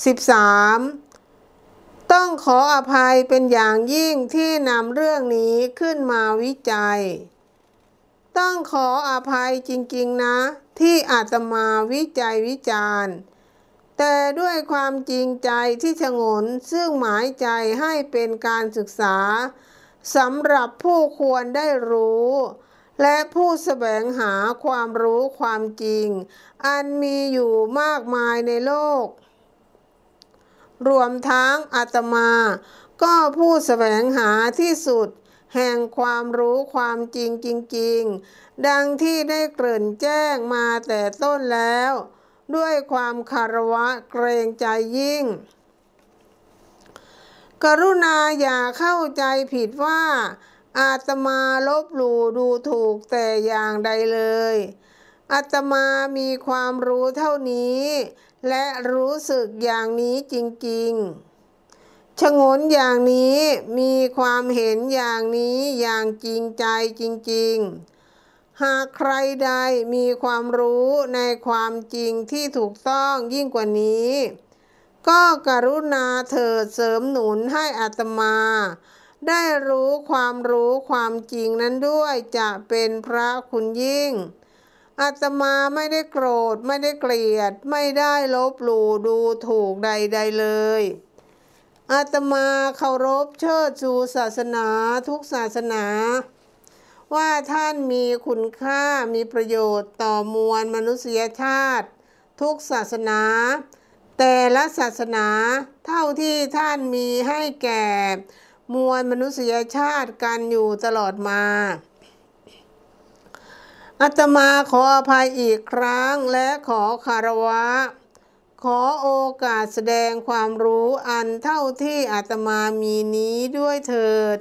13. ต้องขออภัยเป็นอย่างยิ่งที่นำเรื่องนี้ขึ้นมาวิจัย ต้องขออภัยจริงๆนะ ที่อาตมาวิจัยวิจารณ์ แต่ด้วยความจริงใจที่ฉงนซึ่งหมายใจให้เป็นการศึกษาสำหรับผู้ควรได้รู้ และผู้แสวงหาความรู้ความจริง อันมีอยู่มากมายในโลก รวมทั้งอาตมา ก็ผู้แสวงหาที่สุด แห่งความรู้ความจริงจริง ๆ ดังที่ได้เกริ่นแจ้งมาแต่ต้นแล้ว ด้วยความคารวะเกรงใจยิ่ง กรุณาอย่าเข้าใจผิดว่าอาตมาลบหลู่ดูถูกแต่อย่างใดเลย อาตมามีความรู้เท่านี้ และรู้สึกอย่างนี้จริงๆชงนอย่างนี้มีความเห็นอย่างนี้อย่างจริงใจจริง ๆ หากใครใดมีความรู้ในความจริงที่ถูกต้องยิ่งกว่านี้ ก็กรุณาเถิดเสริมหนุนให้อาตมาได้รู้ความรู้ความจริงนั้นด้วยจะเป็นพระคุณยิ่ง อาตมาไม่ได้โกรธไม่ได้เกลียด ไม่ได้ลบหลู่ดูถูกใดๆเลยอาตมาเคารพเชิดชูศาสนาทุกศาสนา ว่าท่านมีคุณค่ามีประโยชน์ต่อมวลมนุษยชาติ ทุกศาสนา แต่ละศาสนาเท่าที่ท่านมีให้แก่ มวลมนุษยชาติกันอยู่ตลอดมา อาตมาขออภัยอีกครั้งและขอคารวะ ขอโอกาสแสดงความรู้อันเท่าที่อาตมามีนี้ด้วยเถิด